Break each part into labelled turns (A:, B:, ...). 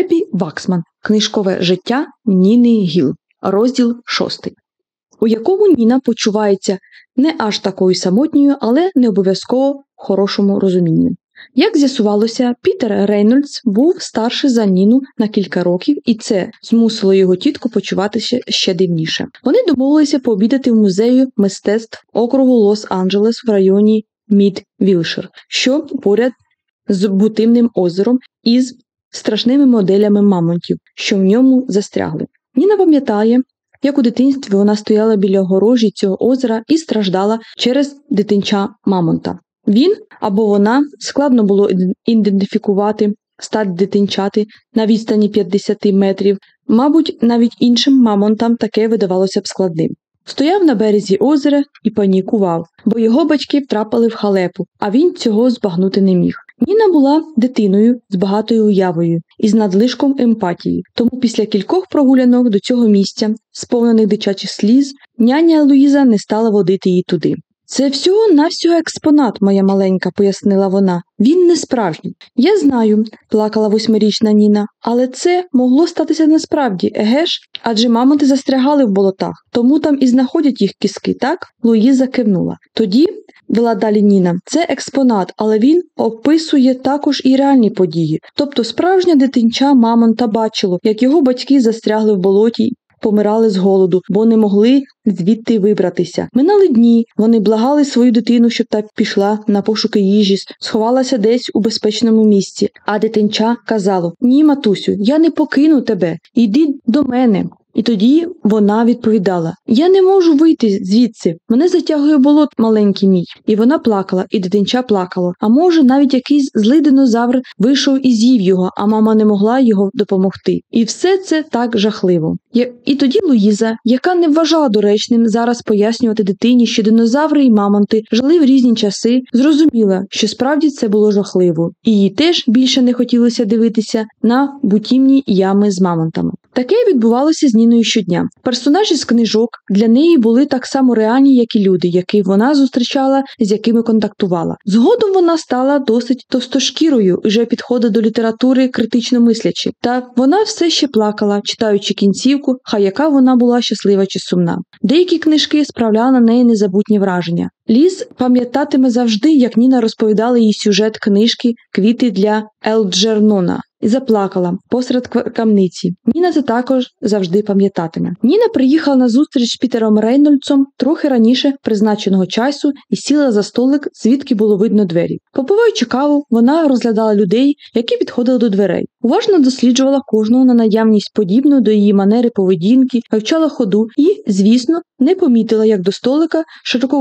A: Ебі Ваксман. Книжкове життя Ніни Гілл. Розділ шостий. У якому Ніна почувається не аж такою самотньою, але не обов'язково в хорошому розумінні. Як з'ясувалося, Пітер Рейнольдс був старший за Ніну на кілька років, і це змусило його тітку почуватися ще дивніше. Вони домовилися пообідати в музею мистецтв округу Лос-Анджелес в районі Мід Вілшир, що поряд з бутимним озером із страшними моделями мамонтів, що в ньому застрягли. Ніна пам'ятає, як у дитинстві вона стояла біля огорожі цього озера і страждала через дитинча мамонта. Він або вона складно було ідентифікувати стать дитинчати на відстані 50 метрів, мабуть, навіть іншим мамонтам таке видавалося б складним. Стояв на березі озера і панікував, бо його батьки втрапили в халепу, а він цього збагнути не міг. Ніна була дитиною з багатою уявою і з надлишком емпатії, тому після кількох прогулянок до цього місця, сповнених дитячих сліз, няня Луїза не стала водити її туди. Це всього навсього експонат, моя маленька, пояснила вона. Він не справжній. Я знаю, плакала восьмирічна Ніна, але це могло статися насправді, еге ж? Адже мамонти застрягали в болотах, тому там і знаходять їх кіски, так? Луїза кивнула. Тоді, вела далі Ніна, це експонат, але він описує також і реальні події. Тобто справжня дитинча мамонта бачило, як його батьки застрягли в болоті помирали з голоду, бо не могли звідти вибратися. Минали дні, вони благали свою дитину, щоб та пішла на пошуки їжі, сховалася десь у безпечному місці. А дитинча казало Ні, матусю, я не покину тебе. Йди до мене. І тоді вона відповідала Я не можу вийти звідси, мене затягує болот маленький мій. І вона плакала, і дитинча плакало. А може, навіть якийсь злий динозавр вийшов і з'їв його, а мама не могла його допомогти. І все це так жахливо. І тоді Луїза, яка не вважала доречним зараз пояснювати дитині, що динозаври і мамонти жили в різні часи, зрозуміла, що справді це було жахливо, і їй теж більше не хотілося дивитися на бутімні ями з мамонтами. Таке відбувалося з Ніною щодня. Персонажі з книжок для неї були так само реальні, як і люди, яких вона зустрічала, з якими контактувала. Згодом вона стала досить товстошкірою вже підходить до літератури критично мислячи. Та вона все ще плакала, читаючи кінцівку, хай яка вона була щаслива чи сумна. Деякі книжки справляли на неї незабутні враження. Ліз пам'ятатиме завжди, як Ніна розповідала їй сюжет книжки Квіти для Елджернона і заплакала посеред камниці. Ніна це також завжди пам'ятатиме. Ніна приїхала на зустріч з Пітером Рейнольдсом трохи раніше призначеного часу і сіла за столик, звідки було видно двері. Попиваючи каву, вона розглядала людей, які підходили до дверей. Уважно досліджувала кожного на наявність подібну до її манери поведінки, вивчала ходу і, звісно, не помітила, як до столика, широко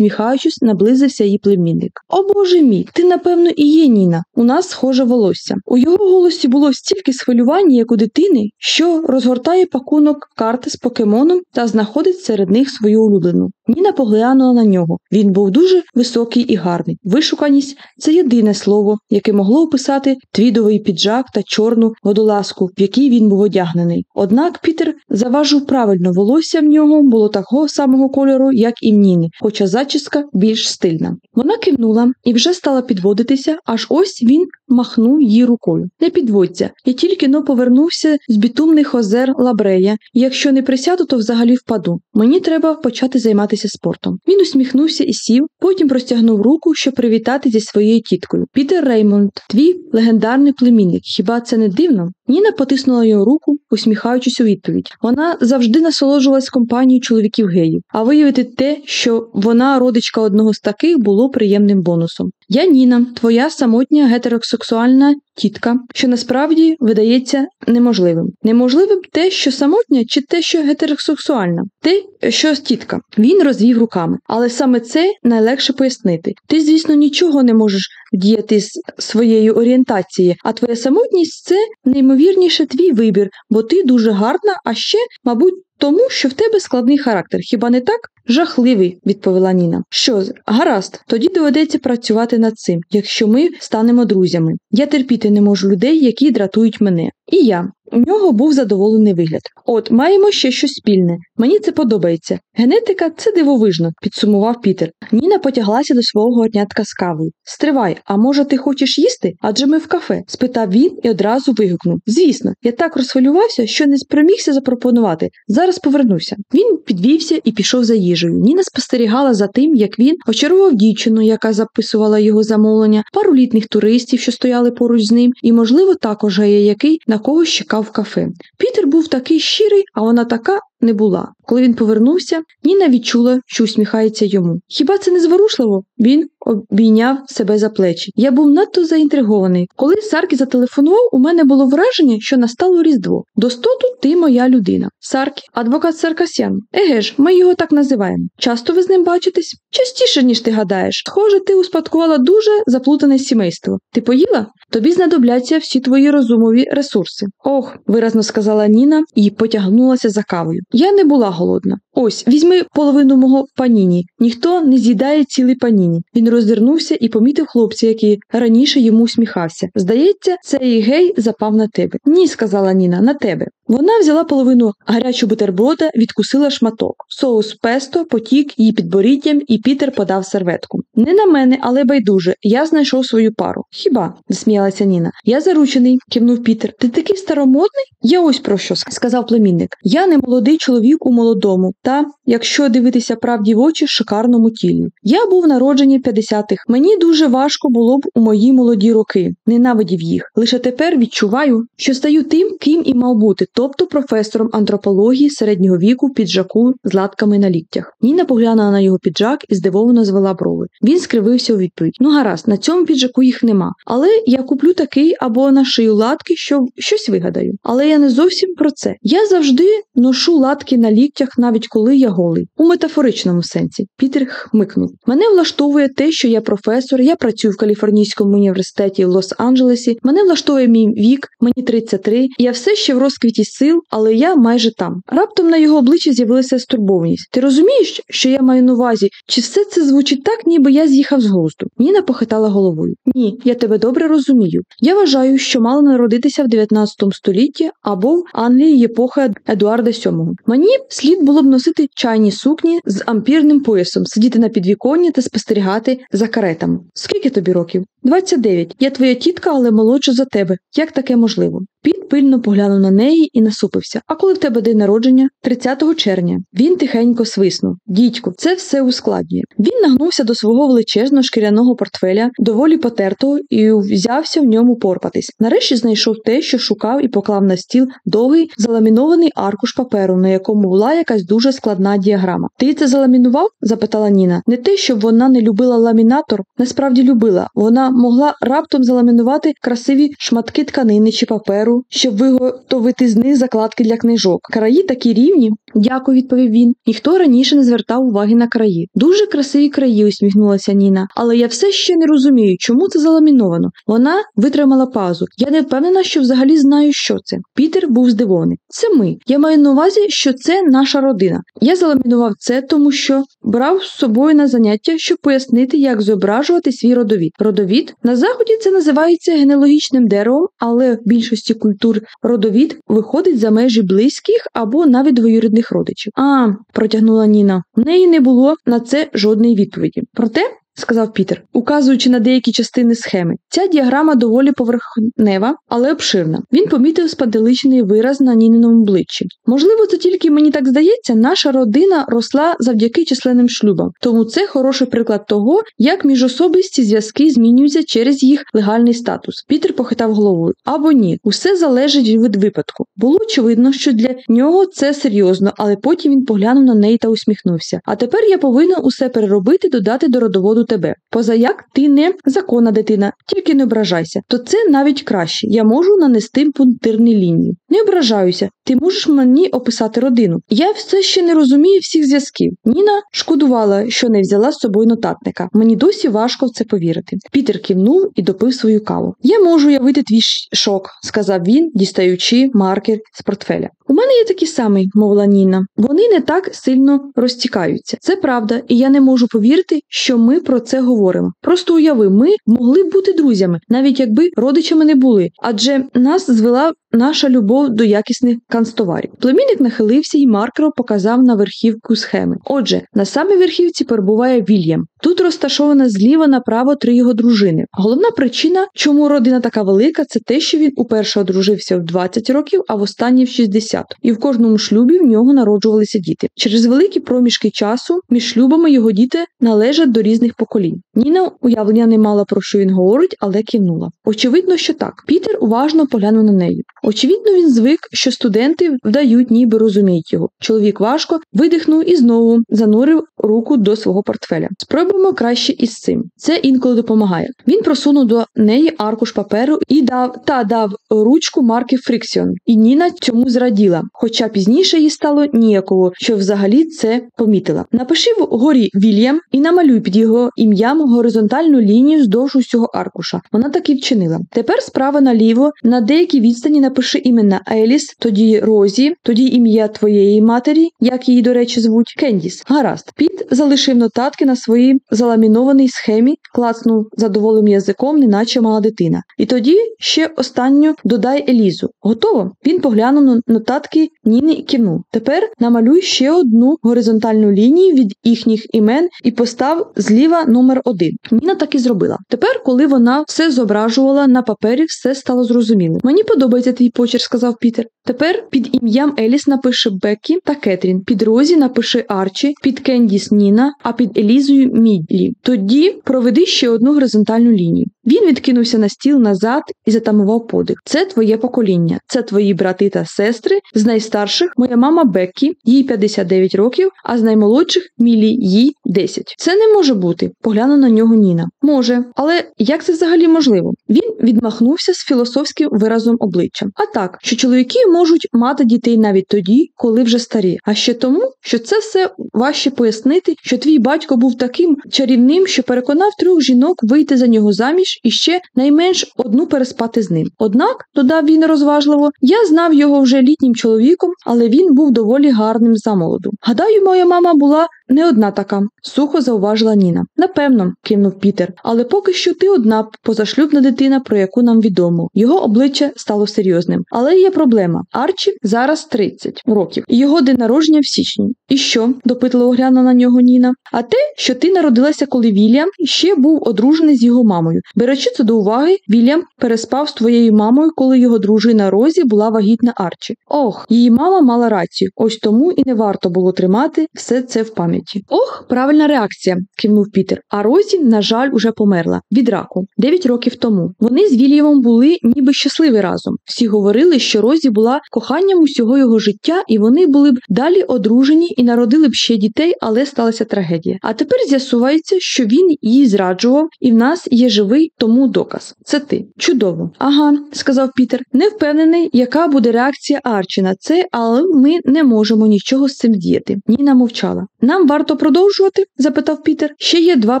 A: усміхаючись, наблизився її племінник. О Боже мій, ти, напевно, і є Ніна. У нас схоже волосся. У його голосі було стільки схвилювання, як у дитини, що розгортає пакунок карти з покемоном та знаходить серед них свою улюблену. Ніна поглянула на нього. Він був дуже високий і гарний. Вишуканість це єдине слово, яке могло описати твідовий піджак та чорну водолазку, в якій він був одягнений. Однак Пітер заважив правильно волосся в нього було такого самого кольору, як і в Ніни, хоча зачіска більш стильна. Вона кивнула і вже стала підводитися, аж ось він махнув її рукою. Не підводься, я тільки но повернувся з бітумних озер Лабрея, якщо не присяду, то взагалі впаду. Мені треба почати займатися спортом. Він усміхнувся і сів, потім простягнув руку, щоб привітати зі своєю тіткою. Пітер Реймонд, твій легендарний племінник. Хіба це не дивно? Ніна потиснула його руку, усміхаючись у відповідь. Вона завжди насолоджувалась компанією чоловіків геїв, а виявити те, що вона родичка одного з таких, було приємним бонусом. Я Ніна, твоя самотня гетеросексуальна тітка, що насправді видається неможливим. Неможливим те, що самотня, чи те, що гетеросексуальна, те, що тітка. Він розвів руками, але саме це найлегше пояснити. Ти, звісно, нічого не можеш діяти з своєї орієнтації, а твоя самотність це неймовірніше твій вибір, бо ти дуже гарна, а ще, мабуть, тому що в тебе складний характер. Хіба не так? Жахливий, відповіла Ніна. Що ж, гаразд, тоді доведеться працювати над цим, якщо ми станемо друзями. Я терпіти не можу людей, які дратують мене. І я. У нього був задоволений вигляд. От, маємо ще щось спільне. Мені це подобається. Генетика це дивовижно, підсумував Пітер. Ніна потяглася до свого горнятка з кавою. Стривай, а може, ти хочеш їсти? Адже ми в кафе? спитав він і одразу вигукнув. Звісно, я так розхвилювався, що не спромігся запропонувати. Зараз повернуся. Він підвівся і пішов за їжею. Ніна спостерігала за тим, як він очарував дівчину, яка записувала його замовлення, пару літніх туристів, що стояли поруч з ним, і, можливо, також гея, який на когось чекав в кафе. Пітер був такий щирий, а вона така не була. Коли він повернувся, Ніна відчула, що усміхається йому. Хіба це не зворушливо? Він обійняв себе за плечі. Я був надто заінтригований. Коли Саркі зателефонував, у мене було враження, що настало Різдво. Достоту ти моя людина. Саркі, адвокат Саркасян. Еге ж, ми його так називаємо. Часто ви з ним бачитесь? Частіше, ніж ти гадаєш. Схоже, ти успадкувала дуже заплутане сімейство. Ти поїла? Тобі знадобляться всі твої розумові ресурси. Ох, виразно сказала Ніна і потягнулася за кавою. Я не була голодна. Ось, візьми половину мого паніні. Ніхто не з'їдає цілий паніні. Він роззирнувся і помітив хлопця, який раніше йому усміхався. Здається, цей гей запав на тебе. Ні, сказала Ніна, на тебе. Вона взяла половину гарячого бутерброда, відкусила шматок. Соус песто потік її підборіддям, і Пітер подав серветку. Не на мене, але байдуже. Я знайшов свою пару. Хіба? засміялася Ніна. Я заручений, кивнув Пітер. Ти такий старомодний? Я ось про що сказав племінник. Я не молодий чоловік у молодому, та, якщо дивитися правді в очі, шикарному тілі. Я був народжений 50-х. Мені дуже важко було б у мої молоді роки. Ненавидів їх. Лише тепер відчуваю, що стаю тим, ким і мав бути тобто професором антропології середнього віку піджаку з латками на ліктях. Ніна поглянула на його піджак і здивовано звела брови. Він скривився у відповідь: Ну, гаразд, на цьому піджаку їх нема. Але я куплю такий або на шию латки, що щось вигадаю. Але я не зовсім про це. Я завжди ношу латки на ліктях, навіть коли я голий, у метафоричному сенсі. Пітер хмикнув. Мене влаштовує те, що я професор, я працюю в Каліфорнійському університеті в Лос-Анджелесі. Мене влаштовує мій вік, мені 33, я все ще в розквіті сил, але я майже там. Раптом на його обличчі з'явилася стурбованість. Ти розумієш, що я маю на увазі? Чи все це звучить так, ніби я з'їхав з глузду? Ніна похитала головою. Ні, я тебе добре розумію. Я вважаю, що мало народитися в 19 столітті або в Англії епохи Едуарда VII. Мені слід було б носити чайні сукні з ампірним поясом, сидіти на підвіконні та спостерігати за каретами. Скільки тобі років? 29. Я твоя тітка, але молодша за тебе. Як таке можливо? Піт пильно поглянув на неї і насупився. А коли в тебе день народження? 30 червня. Він тихенько свиснув. Дідько, це все ускладнює. Він нагнувся до свого величезного шкіряного портфеля, доволі потертого, і взявся в ньому порпатись. Нарешті знайшов те, що шукав, і поклав на стіл довгий заламінований аркуш паперу, на якому була якась дуже складна діаграма. Ти це заламінував? запитала Ніна. Не те, щоб вона не любила ламінатор, насправді любила. Вона могла раптом заламінувати красиві шматки тканини чи паперу, щоб виготовити з них закладки для книжок. Краї такі рівні. Дякую, відповів він. Ніхто раніше не звертав уваги на краї. Дуже красиві краї, усміхнулася Ніна. Але я все ще не розумію, чому це заламіновано. Вона витримала пазу. Я не впевнена, що взагалі знаю, що це. Пітер був здивований. Це ми. Я маю на увазі, що це наша родина. Я заламінував це, тому що брав з собою на заняття, щоб пояснити, як зображувати свій родовід. Родовід на заході це називається генеалогічним деревом, але в більшості культур родовід виходить за межі близьких або навіть двоюрідних родичів. А, протягнула Ніна. В неї не було на це жодної відповіді. Проте сказав Пітер, указуючи на деякі частини схеми. Ця діаграма доволі поверхнева, але обширна. Він помітив спантеличений вираз на Ніниному обличчі. Можливо, це тільки мені так здається, наша родина росла завдяки численним шлюбам, тому це хороший приклад того, як міжособисті зв'язки змінюються через їх легальний статус. Пітер похитав головою. Або ні, усе залежить від випадку. Було очевидно, що для нього це серйозно, але потім він поглянув на неї та усміхнувся. А тепер я повинен усе переробити, додати до родоводу тебе. Позаяк ти не законна дитина, тільки не ображайся. То це навіть краще. Я можу нанести пунктирні лінії. Не ображаюся, ти можеш мені описати родину. Я все ще не розумію всіх зв'язків. Ніна шкодувала, що не взяла з собою нотатника. Мені досі важко в це повірити. Пітер кивнув і допив свою каву. Я можу уявити твій шок, сказав він, дістаючи маркер з портфеля. У мене є такий самий, мовила Ніна. Вони не так сильно розтікаються. Це правда, і я не можу повірити, що ми про це говоримо. Просто уяви, ми могли бути друзями, навіть якби родичами не були, адже нас звела наша любов до якісних канцтоварів. Племінник нахилився і маркером показав на верхівку схеми. Отже, на самій верхівці перебуває Вільям. Тут розташована зліва направо три його дружини. Головна причина, чому родина така велика, це те, що він уперше одружився в 20 років, а в останній в 60. І в кожному шлюбі в нього народжувалися діти. Через великі проміжки часу між шлюбами його діти належать до різних поколінь. Ніна уявлення не мала про що він говорить, але кивнула. Очевидно, що так. Пітер уважно поглянув на неї. Очевидно, він звик, що студенти вдають, ніби розуміють його. Чоловік важко видихнув і знову занурив руку до свого портфеля. Спробуємо краще із цим. Це інколи допомагає. Він просунув до неї аркуш паперу і дав та дав ручку марки Фріксіон. І Ніна цьому зраділа, хоча пізніше їй стало ніяково, що взагалі це помітила. Напиши вгорі Вільям і намалюй під його ім'ям горизонтальну лінію здовж усього аркуша. Вона так і вчинила. Тепер справа наліво на деякій відстані напиши імена Еліс, тоді Розі, тоді ім'я твоєї матері, як її, до речі, звуть Кендіс. Гаразд. Піт залишив нотатки на своїй заламінованій схемі, клацнув задоволеним язиком, неначе мала дитина. І тоді ще останню додай Елізу. Готово? Він поглянув на нотатки Ніни і кивнув. Тепер намалюй ще одну горизонтальну лінію від їхніх імен і постав зліва номер один. Ніна так і зробила. Тепер, коли вона все зображувала на папері, все стало зрозуміло. Мені подобається твій почерк, сказав Пітер. Тепер під ім'ям Еліс напише Беккі та Кетрін, під Розі напиши Арчі, під Кендіс Ніна, а під Елізою Мідлі. Тоді проведи ще одну горизонтальну лінію. Він відкинувся на стіл назад і затамував подих. Це твоє покоління, це твої брати та сестри. З найстарших моя мама Беккі, їй 59 років, а з наймолодших Мілі їй 10. Це не може бути. Поглянула на нього Ніна. Може, але як це взагалі можливо? Він відмахнувся з філософським виразом обличчя. А так, що чоловіки можуть мати дітей навіть тоді, коли вже старі. А ще тому, що це все важче пояснити, що твій батько був таким чарівним, що переконав трьох жінок вийти за нього заміж і ще найменш одну переспати з ним. Однак, додав він розважливо, я знав його вже літнім чоловіком, але він був доволі гарним замолоду. Гадаю, моя мама була не одна така, сухо зауважила Ніна. Напевно, кивнув Пітер, але поки що ти одна позашлюбна дитина, про яку нам відомо. Його обличчя стало серйозним. Але є проблема. Арчі зараз 30 років, його день народження в січні. І що? допитливо глянула на нього Ніна. А те, що ти народилася, коли Вільям ще був одружений з його мамою. Беречи це до уваги, Вільям переспав з твоєю мамою, коли його дружина Розі була вагітна Арчі. Ох, її мама мала рацію. Ось тому і не варто було тримати все це в пам'яті. Ох, правильна реакція, кивнув Пітер. А Розі, на жаль, уже померла від раку 9 років тому. Вони з Вільямом були ніби щасливі разом. Всі говорили, що Розі була коханням усього його життя, і вони були б далі одружені і народили б ще дітей, але сталася трагедія. А тепер з'ясувається, що він її зраджував, і в нас є живий тому доказ. Це ти. Чудово. Ага, сказав Пітер. Не впевнений, яка буде реакція Арчі на це, але ми не можемо нічого з цим діяти. Ніна мовчала. Нам варто продовжувати? запитав Пітер. Ще є два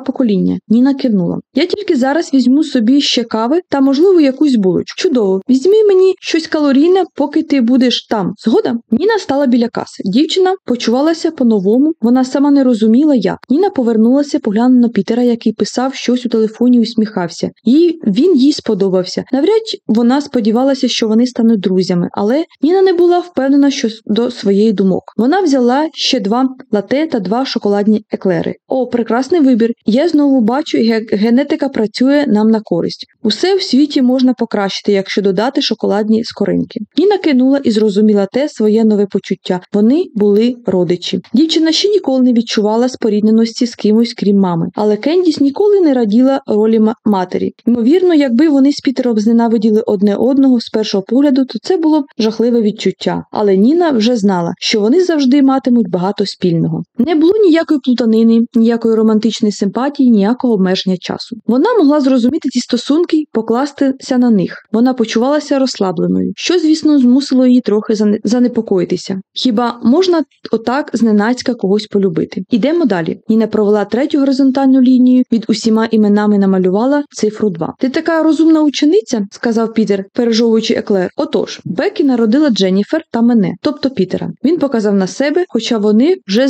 A: покоління. Ніна кивнула. Я тільки зараз візьму собі ще кави та, можливо, якусь булочку. Чудово. Візьми мені щось калорійне, поки ти будеш там. Згода? Ніна стала біля каси. Дівчина почувалася по-новому, вона сама не розуміла, як. Ніна повернулася, поглянула на Пітера, який писав щось у телефоні і усміхався. Їй він їй сподобався. Навряд вона сподівалася, що вони стануть друзями, але Ніна не була впевнена що до своєї думок. Вона взяла ще два лате та два шоколадні еклери. О, прекрасний вибір! Я знову бачу, як генетика працює нам на користь. Усе в світі можна покращити, якщо додати шоколадні скоринки. Ніна кинула і зрозуміла те своє нове почуття. Вони були родичі. Дівчина ще ніколи не відчувала спорідненості з кимось, крім мами. Але Кендіс ніколи не раділа ролі матері. Ймовірно, якби вони з Пітером зненавиділи одне одного з першого погляду, то це було б жахливе відчуття. Але Ніна вже знала, що вони завжди матимуть багато спільного. Не було ніякої плутанини, ніякої романтичної симпатії, ніякого обмеження часу. Вона могла зрозуміти ці стосунки покластися на них. Вона почувалася розслабленою, що, звісно, змусило її трохи занепокоїтися. Хіба можна отак зненацька когось полюбити? Ідемо далі. Ніна провела третю горизонтальну лінію, від усіма іменами намалювала цифру 2. Ти така розумна учениця, сказав Пітер, пережовуючи еклер. Отож, Бекі народила Дженніфер та мене, тобто Пітера. Він показав на себе, хоча вони вже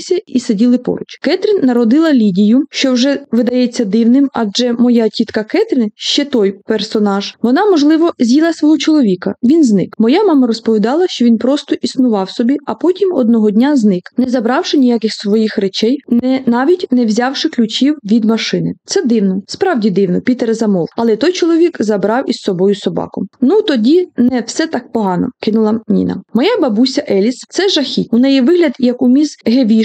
A: знайомилися і сиділи поруч. Кетрін народила Лідію, що вже видається дивним, адже моя тітка Кетрін ще той персонаж. Вона, можливо, з'їла свого чоловіка. Він зник. Моя мама розповідала, що він просто існував собі, а потім одного дня зник, не забравши ніяких своїх речей, не навіть не взявши ключів від машини. Це дивно, справді дивно, Пітер замов. Але той чоловік забрав із собою собаку. Ну тоді не все так погано, кинула Ніна. Моя бабуся Еліс це жахіть. У неї вигляд, як у міс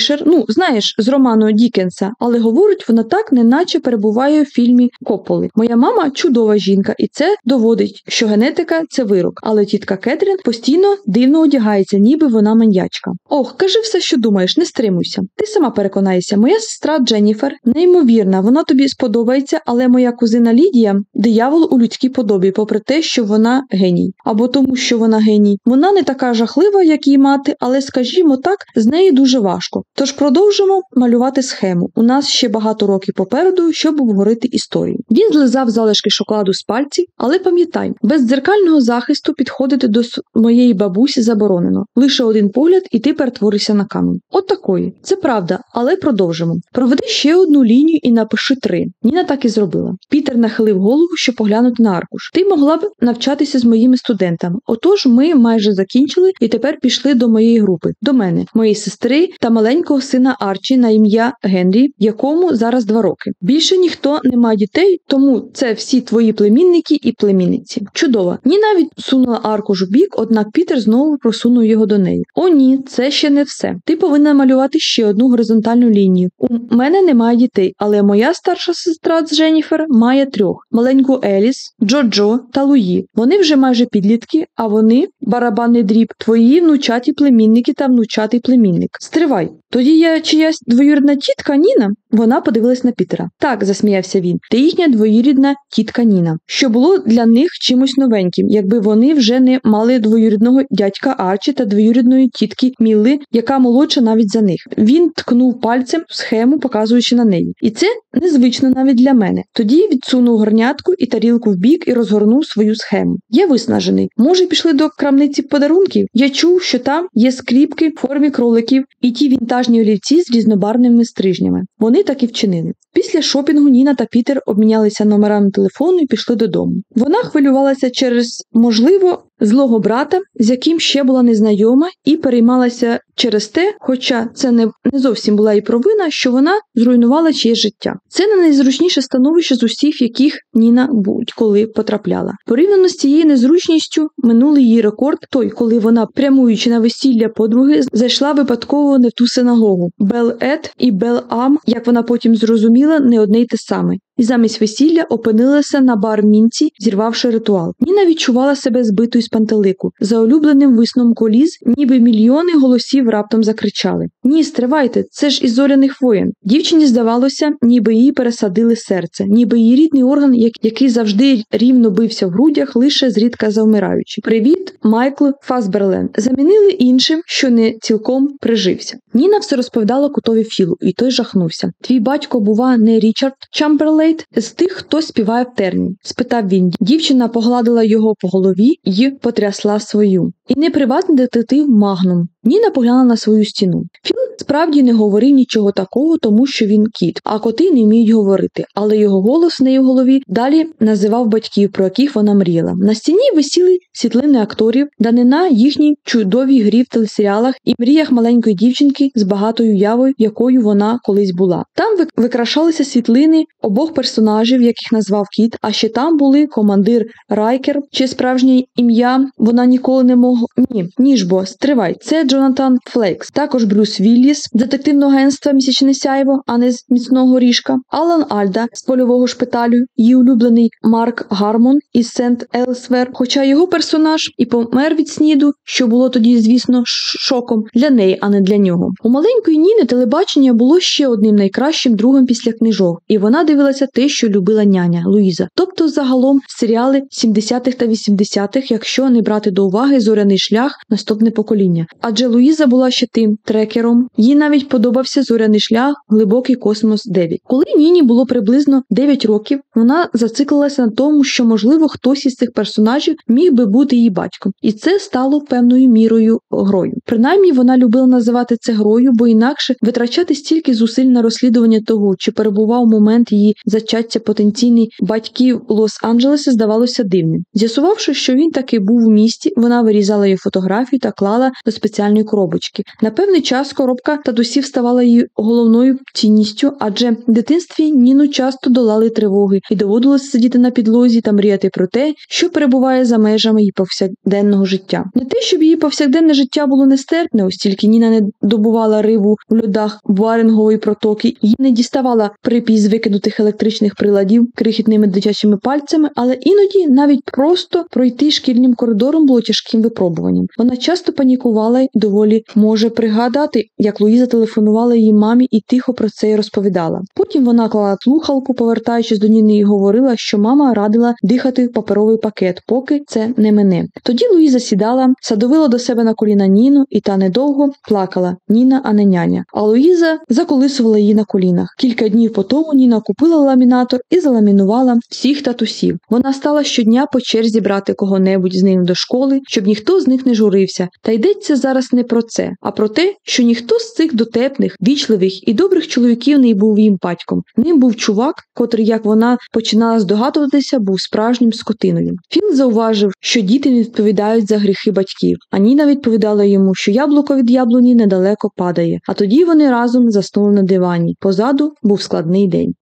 A: Гевішер, ну знаєш, з роману Дікенса, але говорить вона так, неначе перебуває в фільмі Кополи. Моя мама чудова жінка, і це доводить, що генетика це вирок. Але тітка Кетрін постійно дивно одягається, ніби вона маньячка. Ох, кажи все, що думаєш, не стримуйся. Ти сама переконаєшся, моя сестра Дженніфер неймовірна, вона тобі сподобається, але моя кузина Лідія диявол у людській подобі, попри те, що вона геній, або тому, що вона геній. Вона не така жахлива, як її мати, але, скажімо так, з неї дуже важко. Тож продовжимо малювати схему. У нас ще багато років попереду, щоб обговорити історію. Він злизав залишки шоколаду з пальців, але пам'ятай, без дзеркального захисту підходити до моєї бабусі заборонено. Лише один погляд, і ти перетворишся на камінь. От такої. Це правда, але продовжимо. Проведи ще одну лінію і напиши три. Ніна так і зробила. Пітер нахилив голову, щоб поглянути на аркуш. Ти могла б навчатися з моїми студентами. Отож, ми майже закінчили і тепер пішли до моєї групи, до мене, моєї сестри та маленького сина Арчі на ім'я Генрі, якому зараз два роки. Більше ніхто не має дітей, тому це всі твої племінники і племінниці. Чудово. Ні навіть сунула аркуш в бік, однак Пітер знову просунув його до неї. О, ні, це ще не все. Ти повинна малювати ще одну горизонтальну лінію. У мене немає дітей, але моя старша сестра з Дженніфер має трьох: маленьку Еліс, Джо-Джо та Луї. Вони вже майже підлітки, а вони барабанний дріб, твої внучаті племінники та внучатий племінник. Стривай. Тоді я чиясь двоюрідна тітка Ніна? Вона подивилась на Пітера. Так, засміявся він. Ти їхня двоюрідна тітка Ніна, що було для них чимось новеньким, якби вони вже не мали двоюрідного дядька Арчі та двоюрідної тітки Мілли, яка молодша навіть за них. Він ткнув пальцем схему, показуючи на неї. І це незвично навіть для мене. Тоді відсунув горнятку і тарілку в бік і розгорнув свою схему. Я виснажений. Може, пішли до крамниці подарунків? Я чув, що там є скріпки в формі кроликів і ті вінтажні олівці з різнобарвними стрижнями. Вони так і вчинили. Після шопінгу Ніна та Пітер обмінялися номерами телефону і пішли додому. Вона хвилювалася через, можливо, злого брата, з яким ще була незнайома, і переймалася через те, хоча це не, зовсім була і провина, що вона зруйнувала чиє життя. Це не найзручніше становище з усіх, яких Ніна будь-коли потрапляла. Порівняно з цією незручністю минулий її рекорд, той, коли вона, прямуючи на весілля подруги, зайшла випадково не в ту синагогу. Бет-Ел і Бет-Ам, як вона потім зрозуміла, не одне й те саме і замість весілля опинилася на бар-міцві, зірвавши ритуал. Ніна відчувала себе збитою з пантелику. За улюбленим висловом Коліз, ніби мільйони голосів раптом закричали: Ні, стривайте, це ж із зоряних воєн. Дівчині здавалося, ніби їй пересадили серце, ніби її рідний орган, який завжди рівно бився в грудях, лише зрідка завмираючи. Привіт, Майкл Фассбендер. Замінили іншим, що не цілком прижився. Ніна все розповідала кутові Філу, і той жахнувся. Твій батько, бува, не Річард Чамберлейн, Слейд з тих, хто співає в терні? спитав він. Дівчина погладила його по голові і потрясла своєю. І не приватний детектив Магнум. Ніна поглянула на свою стіну. Філ справді не говорив нічого такого, тому що він кіт, а коти не вміють говорити, але його голос в її голові далі називав батьків, про яких вона мріяла. На стіні висіли світлини акторів, данина їхній чудовій грі в телесеріалах і мріях маленької дівчинки з багатою уявою, якою вона колись була. Там викрашалися світлини обох персонажів, яких назвав кіт, а ще там були командир Райкер, чи справжнє ім'я вона ніколи не могла. Ні, ніж бо стривай. Це Джонатан Фрейкс, також Брюс Вілліс детективного агентства Місячне сяйво, а не з міцного ріжка, Алан Альда з польового шпиталю, її улюблений Марк Гармон із Сент Елсвер. Хоча його персонаж і помер від сніду, що було тоді, звісно, шоком для неї, а не для нього. У маленької Ніни телебачення було ще одним найкращим другом після книжок, і вона дивилася те, що любила няня Луїза. Тобто, загалом, серіали 70-х та 80-х, якщо не брати до уваги зоряний шлях, наступне покоління. Адже Луїза була ще тим трекером. Їй навіть подобався зоряний шлях, глибокий космос 9. Коли Ніні було приблизно 9 років, вона зациклилася на тому, що можливо хтось із цих персонажів міг би бути її батьком, і це стало певною мірою грою. Принаймні вона любила називати це грою, бо інакше витрачати стільки зусиль на розслідування того, чи перебував момент її зачаття потенційний батьків Лос-Анджелеса, здавалося дивним. З'ясувавши, що він таки був у місті, вона вирізала її фотографію та клала до спеціальної коробочки. На певний час коробка татусів ставала її головною цінністю, адже в дитинстві Ніну часто долали тривоги і доводилося сидіти на підлозі та мріяти про те, що перебуває за межами її повсякденного життя. Не те, щоб її повсякденне життя було нестерпне, ось тільки Ніна не добувала рибу в льодах Варингової протоки, їй не діставала припій викинутих електричних приладів крихітними дитячими пальцями, але іноді навіть просто пройти шкільним коридором було тяжким випробуванням. Вона часто панікувала й доволі може пригадати, як Луїза телефонувала її мамі і тихо про це й розповідала. Потім вона клала слухалку, повертаючись до Ніни, і говорила, що мама радила дихати в паперовий пакет, поки це не мене. Тоді Луїза сідала, садовила до себе на коліна Ніну, і та недовго плакала Ніна, а не няня. А Луїза заколисувала її на колінах. Кілька днів по тому Ніна купила ламінатор і заламінувала всіх татусів. Вона стала щодня по черзі брати кого-небудь з ним до школи, щоб ніхто з них не журився. Та йдеться зараз не про це, а про те, що ніхто з цих дотепних, вічливих і добрих чоловіків не був їм батьком. Ним був чувак, котрий, як вона починала здогадуватися, був справжнім скотиною. Філ зауважив, що діти не відповідають за гріхи батьків, а Ніна відповідала йому, що яблуко від яблуні недалеко падає. А тоді вони разом заснули на дивані. Позаду був складний день.